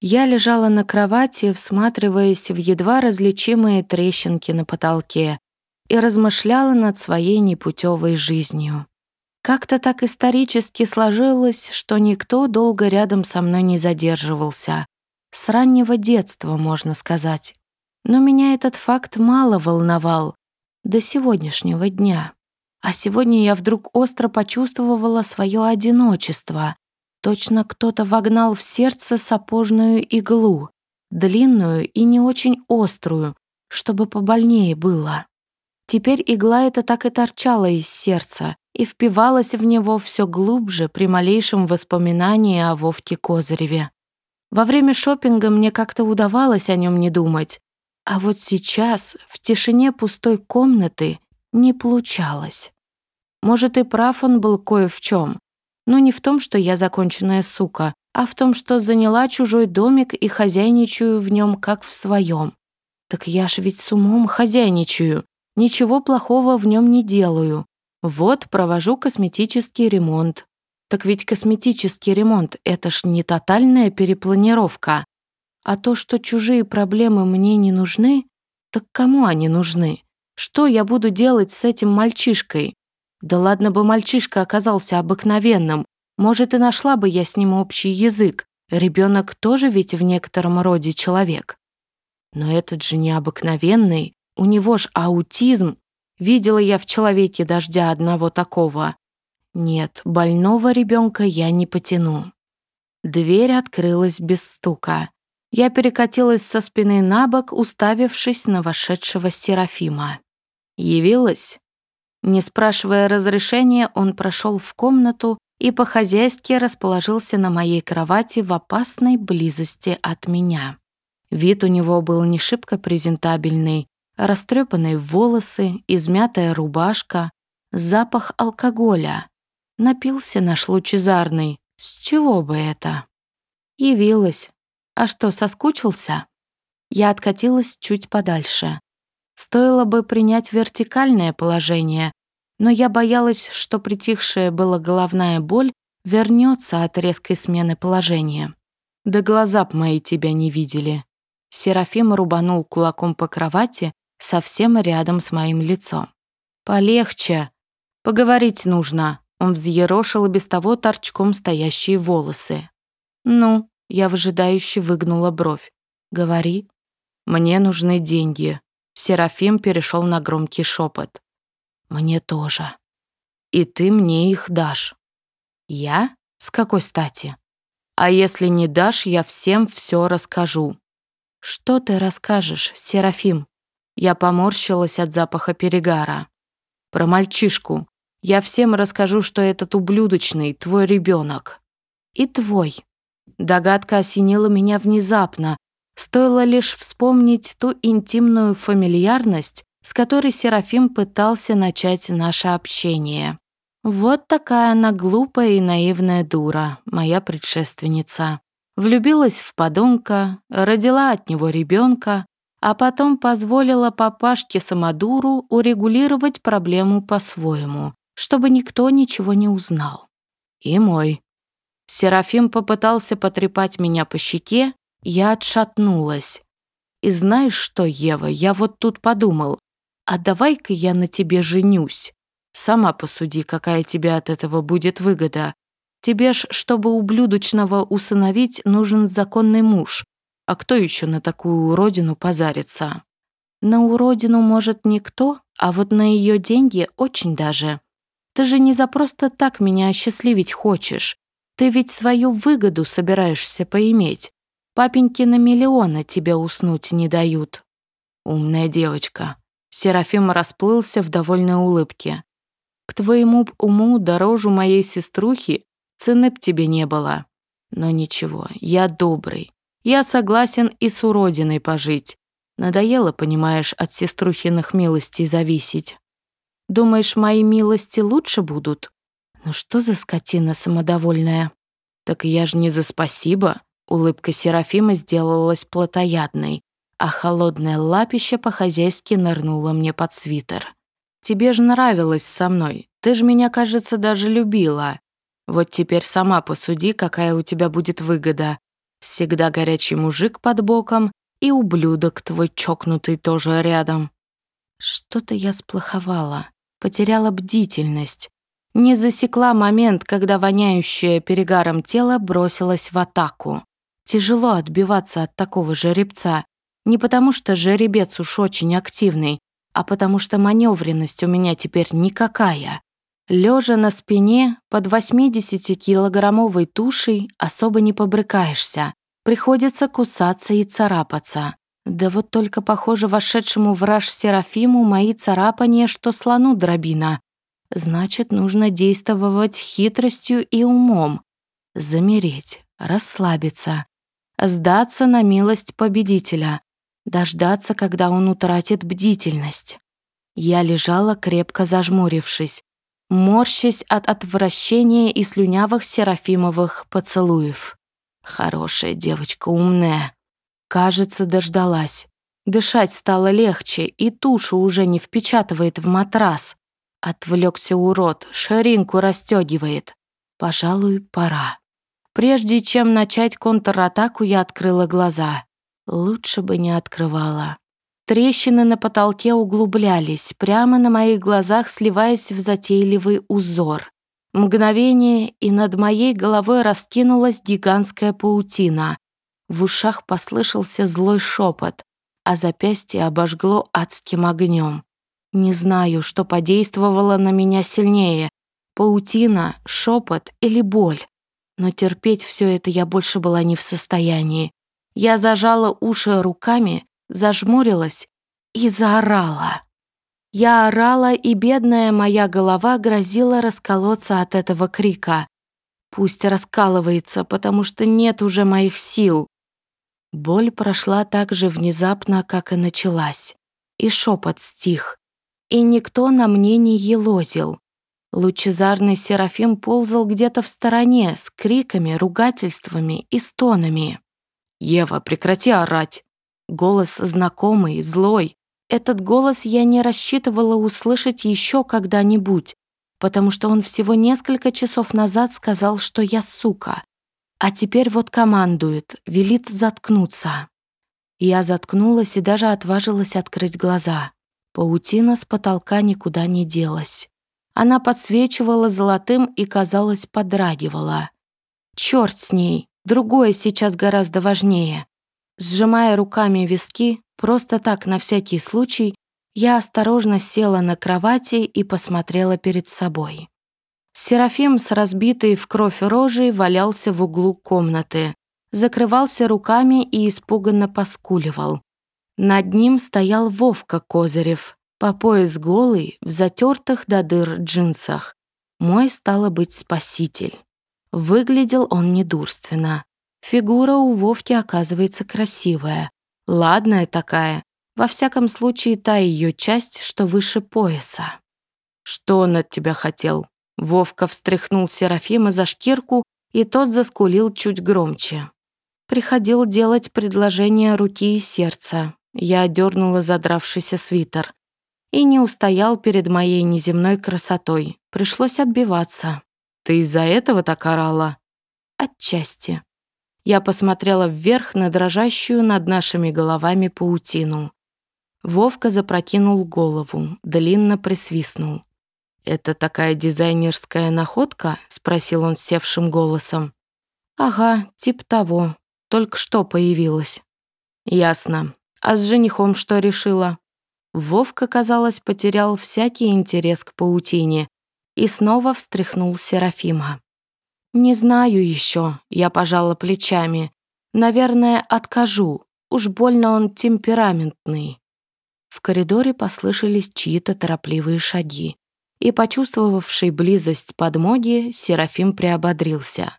Я лежала на кровати, всматриваясь в едва различимые трещинки на потолке и размышляла над своей непутевой жизнью. Как-то так исторически сложилось, что никто долго рядом со мной не задерживался. С раннего детства, можно сказать. Но меня этот факт мало волновал до сегодняшнего дня. А сегодня я вдруг остро почувствовала свое одиночество. Точно кто-то вогнал в сердце сапожную иглу, длинную и не очень острую, чтобы побольнее было. Теперь игла эта так и торчала из сердца и впивалась в него все глубже при малейшем воспоминании о Вовке Козыреве. Во время шопинга мне как-то удавалось о нем не думать, а вот сейчас, в тишине пустой комнаты, не получалось. Может, и прав он был кое в чем, но не в том, что я законченная сука, а в том, что заняла чужой домик и хозяйничаю в нем как в своем. Так я ж ведь с умом хозяйничаю, ничего плохого в нем не делаю. Вот провожу косметический ремонт. Так ведь косметический ремонт — это ж не тотальная перепланировка. А то, что чужие проблемы мне не нужны, так кому они нужны? Что я буду делать с этим мальчишкой? Да ладно бы мальчишка оказался обыкновенным, может, и нашла бы я с ним общий язык. Ребенок тоже ведь в некотором роде человек. Но этот же необыкновенный, у него ж аутизм. Видела я в человеке дождя одного такого. Нет, больного ребенка я не потяну. Дверь открылась без стука. Я перекатилась со спины на бок, уставившись на вошедшего Серафима. Явилась? Не спрашивая разрешения, он прошел в комнату и по-хозяйски расположился на моей кровати в опасной близости от меня. Вид у него был не шибко презентабельный, растрепанные волосы, измятая рубашка, запах алкоголя. Напился наш лучезарный. С чего бы это? Явилась, а что, соскучился? Я откатилась чуть подальше. Стоило бы принять вертикальное положение, но я боялась, что притихшая была головная боль вернется от резкой смены положения. Да глаза б мои тебя не видели. Серафим рубанул кулаком по кровати совсем рядом с моим лицом. «Полегче. Поговорить нужно». Он взъерошил без того торчком стоящие волосы. «Ну, я выжидающе выгнула бровь. «Говори». «Мне нужны деньги». Серафим перешел на громкий шепот. «Мне тоже». «И ты мне их дашь». «Я? С какой стати?» «А если не дашь, я всем все расскажу». «Что ты расскажешь, Серафим?» Я поморщилась от запаха перегара. «Про мальчишку. Я всем расскажу, что этот ублюдочный твой ребенок. «И твой», Догадка осенила меня внезапно. Стоило лишь вспомнить ту интимную фамильярность, с которой Серафим пытался начать наше общение. Вот такая она глупая и наивная дура, моя предшественница. Влюбилась в подонка, родила от него ребенка, а потом позволила папашке Самодуру урегулировать проблему по-своему, чтобы никто ничего не узнал. И мой. Серафим попытался потрепать меня по щеке, я отшатнулась. И знаешь что, Ева, я вот тут подумал, а давай-ка я на тебе женюсь. Сама посуди, какая тебе от этого будет выгода. Тебе ж, чтобы ублюдочного усыновить, нужен законный муж. А кто еще на такую уродину позарится? На уродину, может, никто, а вот на ее деньги очень даже. Ты же не за просто так меня осчастливить хочешь. Ты ведь свою выгоду собираешься поиметь. Папеньки на миллионы тебе уснуть не дают. Умная девочка. Серафим расплылся в довольной улыбке. К твоему уму дорожу моей сеструхи цены б тебе не было. Но ничего, я добрый. Я согласен и с уродиной пожить. Надоело, понимаешь, от сеструхиных милостей зависеть. Думаешь, мои милости лучше будут? Ну что за скотина самодовольная? Так я же не за спасибо. Улыбка Серафима сделалась плотоядной, а холодное лапище по-хозяйски нырнуло мне под свитер. Тебе же нравилось со мной. Ты же меня, кажется, даже любила. Вот теперь сама посуди, какая у тебя будет выгода. Всегда горячий мужик под боком и ублюдок твой чокнутый тоже рядом. Что-то я сплоховала, потеряла бдительность. Не засекла момент, когда воняющее перегаром тело бросилось в атаку. Тяжело отбиваться от такого жеребца. Не потому что жеребец уж очень активный, а потому что маневренность у меня теперь никакая. Лежа на спине под 80-килограммовой тушей особо не побрыкаешься. Приходится кусаться и царапаться. Да вот только, похоже, вошедшему в раж Серафиму мои царапания, что слону дробина. Значит, нужно действовать хитростью и умом. Замереть, расслабиться, сдаться на милость победителя, дождаться, когда он утратит бдительность. Я лежала, крепко зажмурившись, морщась от отвращения и слюнявых серафимовых поцелуев. Хорошая девочка, умная. Кажется, дождалась. Дышать стало легче, и тушу уже не впечатывает в матрас. Отвлекся урод, ширинку расстегивает. Пожалуй, пора. Прежде чем начать контратаку, я открыла глаза. Лучше бы не открывала. Трещины на потолке углублялись, прямо на моих глазах сливаясь в затейливый узор. Мгновение, и над моей головой раскинулась гигантская паутина. В ушах послышался злой шепот, а запястье обожгло адским огнем. Не знаю, что подействовало на меня сильнее — паутина, шепот или боль. Но терпеть все это я больше была не в состоянии. Я зажала уши руками, зажмурилась и заорала. Я орала, и бедная моя голова грозила расколоться от этого крика. Пусть раскалывается, потому что нет уже моих сил. Боль прошла так же внезапно, как и началась. И шепот стих. И никто на мне не елозил. Лучезарный Серафим ползал где-то в стороне с криками, ругательствами и стонами. «Ева, прекрати орать!» Голос знакомый, злой. Этот голос я не рассчитывала услышать еще когда-нибудь, потому что он всего несколько часов назад сказал, что я сука. А теперь вот командует, велит заткнуться. Я заткнулась и даже отважилась открыть глаза. Паутина с потолка никуда не делась. Она подсвечивала золотым и, казалось, подрагивала. Черт с ней, другое сейчас гораздо важнее. Сжимая руками виски, просто так на всякий случай, я осторожно села на кровати и посмотрела перед собой. Серафим с разбитой в кровь рожей валялся в углу комнаты, закрывался руками и испуганно поскуливал. Над ним стоял Вовка Козырев, по пояс голый, в затертых до дыр джинсах. Мой, стало быть, спаситель. Выглядел он недурственно. Фигура у Вовки оказывается красивая, ладная такая, во всяком случае та ее часть, что выше пояса. «Что он от тебя хотел?» Вовка встряхнул Серафима за шкирку, и тот заскулил чуть громче. Приходил делать предложение руки и сердца. Я дернула задравшийся свитер. И не устоял перед моей неземной красотой. Пришлось отбиваться. «Ты из-за этого так орала?» «Отчасти», я посмотрела вверх на дрожащую над нашими головами паутину. Вовка запрокинул голову, длинно присвистнул. «Это такая дизайнерская находка?» — спросил он севшим голосом. «Ага, тип того. Только что появилась». «Ясно. А с женихом что решила?» Вовка, казалось, потерял всякий интерес к паутине и снова встряхнул Серафима. «Не знаю еще», — я пожала плечами. «Наверное, откажу. Уж больно он темпераментный». В коридоре послышались чьи-то торопливые шаги. И, почувствовавший близость подмоги, Серафим приободрился.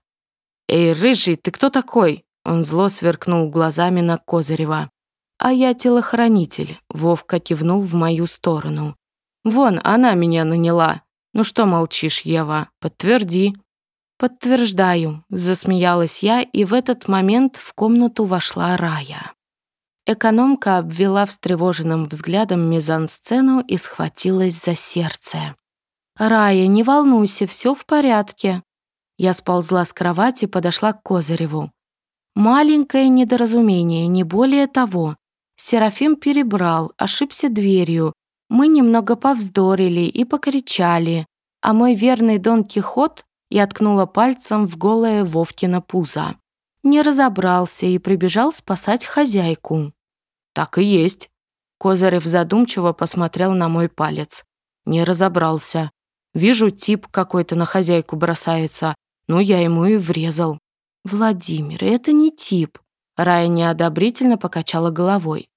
«Эй, рыжий, ты кто такой?» Он зло сверкнул глазами на Козырева. «А я телохранитель», — Вовка кивнул в мою сторону. «Вон, она меня наняла. Ну что молчишь, Ева? Подтверди». «Подтверждаю», — засмеялась я, и в этот момент в комнату вошла Рая. Экономка обвела встревоженным взглядом мизансцену и схватилась за сердце. «Рая, не волнуйся, все в порядке». Я сползла с кровати, подошла к Козыреву. Маленькое недоразумение, не более того. Серафим перебрал, ошибся дверью. Мы немного повздорили и покричали, а мой верный Дон Кихот я ткнула пальцем в голое Вовкино пузо. Не разобрался и прибежал спасать хозяйку. «Так и есть». Козырев задумчиво посмотрел на мой палец. Не разобрался. Вижу, тип какой-то на хозяйку бросается. Ну, я ему и врезал. «Владимир, это не тип». Рая неодобрительно покачала головой.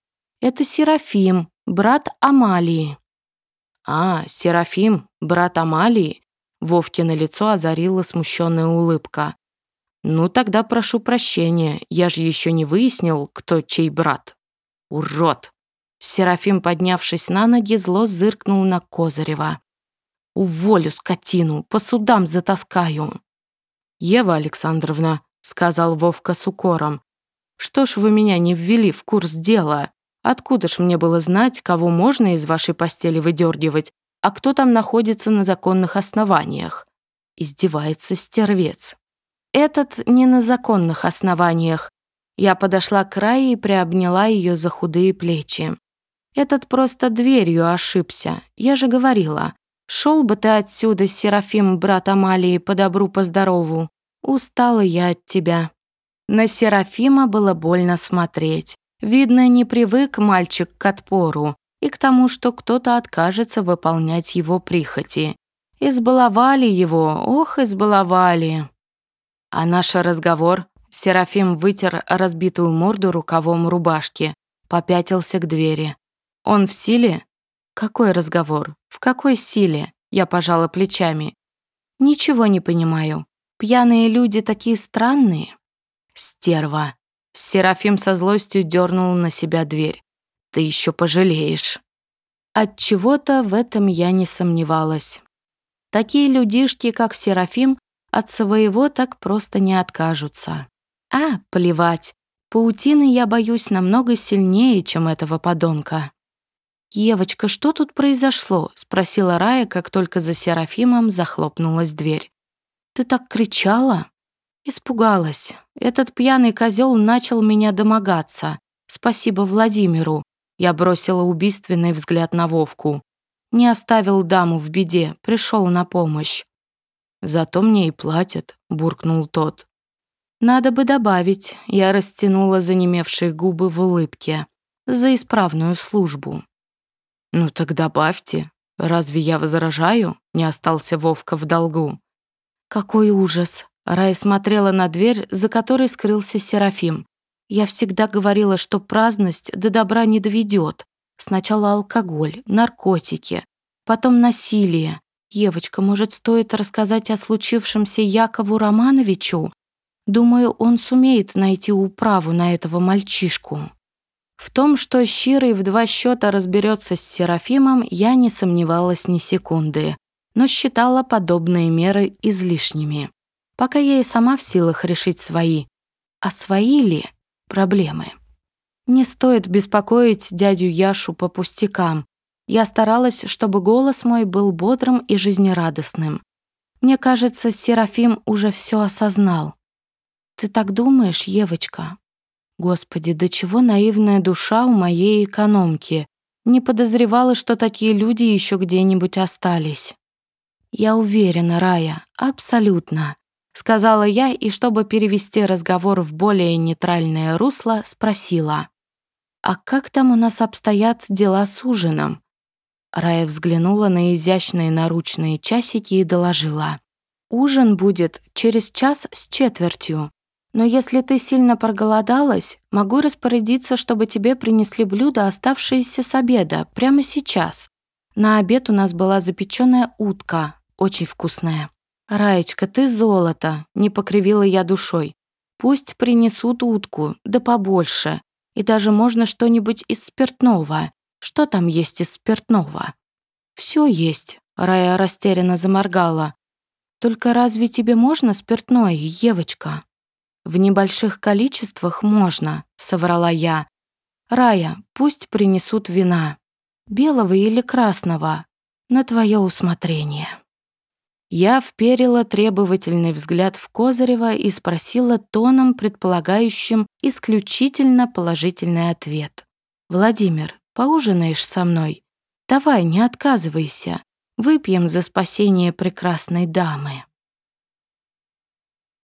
«Это Серафим, брат Амалии». «А, Серафим, брат Амалии?» Вовкино лицо озарила смущенная улыбка. «Ну, тогда прошу прощения, я же еще не выяснил, кто чей брат». «Урод!» Серафим, поднявшись на ноги, зло зыркнул на Козырева. «Уволю скотину, по судам затаскаю». «Ева Александровна», — сказал Вовка с укором, «что ж вы меня не ввели в курс дела? Откуда ж мне было знать, кого можно из вашей постели выдергивать, а кто там находится на законных основаниях. Издевается стервец. Этот не на законных основаниях. Я подошла к краю и приобняла ее за худые плечи. Этот просто дверью ошибся. Я же говорила. Шел бы ты отсюда, Серафим, брат Амалии, по добру, по здорову. Устала я от тебя. На Серафима было больно смотреть. Видно, не привык мальчик к отпору и к тому, что кто-то откажется выполнять его прихоти. Избаловали его, ох, избаловали. А наш разговор Серафим вытер разбитую морду рукавом рубашки, попятился к двери. «Он в силе?» «Какой разговор? В какой силе?» Я пожала плечами. «Ничего не понимаю. Пьяные люди такие странные». «Стерва!» Серафим со злостью дернул на себя дверь ты еще пожалеешь». От чего-то в этом я не сомневалась. Такие людишки, как Серафим, от своего так просто не откажутся. А, плевать. Паутины я боюсь намного сильнее, чем этого подонка. «Евочка, что тут произошло?» — спросила Рая, как только за Серафимом захлопнулась дверь. «Ты так кричала?» Испугалась. Этот пьяный козел начал меня домогаться. Спасибо Владимиру. Я бросила убийственный взгляд на Вовку. Не оставил даму в беде, пришел на помощь. «Зато мне и платят», — буркнул тот. «Надо бы добавить», — я растянула занемевшие губы в улыбке. «За исправную службу». «Ну так добавьте. Разве я возражаю?» — не остался Вовка в долгу. «Какой ужас!» Рая смотрела на дверь, за которой скрылся Серафим. Я всегда говорила, что праздность до добра не доведет. Сначала алкоголь, наркотики, потом насилие. Евочка, может, стоит рассказать о случившемся Якову Романовичу? Думаю, он сумеет найти управу на этого мальчишку. В том, что Щирый в два счета разберется с Серафимом, я не сомневалась ни секунды, но считала подобные меры излишними. Пока я и сама в силах решить свои. А свои ли? проблемы. Не стоит беспокоить дядю Яшу по пустякам. Я старалась, чтобы голос мой был бодрым и жизнерадостным. Мне кажется, Серафим уже все осознал. «Ты так думаешь, Евочка?» Господи, до чего наивная душа у моей экономки. Не подозревала, что такие люди еще где-нибудь остались. Я уверена, Рая, абсолютно сказала я и, чтобы перевести разговор в более нейтральное русло, спросила. «А как там у нас обстоят дела с ужином?» Рая взглянула на изящные наручные часики и доложила. «Ужин будет через час с четвертью. Но если ты сильно проголодалась, могу распорядиться, чтобы тебе принесли блюда, оставшиеся с обеда, прямо сейчас. На обед у нас была запеченная утка, очень вкусная. «Раечка, ты золото!» — не покривила я душой. «Пусть принесут утку, да побольше. И даже можно что-нибудь из спиртного. Что там есть из спиртного?» «Все есть», — Рая растерянно заморгала. «Только разве тебе можно спиртное, Евочка?» «В небольших количествах можно», — соврала я. «Рая, пусть принесут вина. Белого или красного. На твое усмотрение». Я вперила требовательный взгляд в Козырева и спросила тоном, предполагающим исключительно положительный ответ. «Владимир, поужинаешь со мной? Давай, не отказывайся. Выпьем за спасение прекрасной дамы».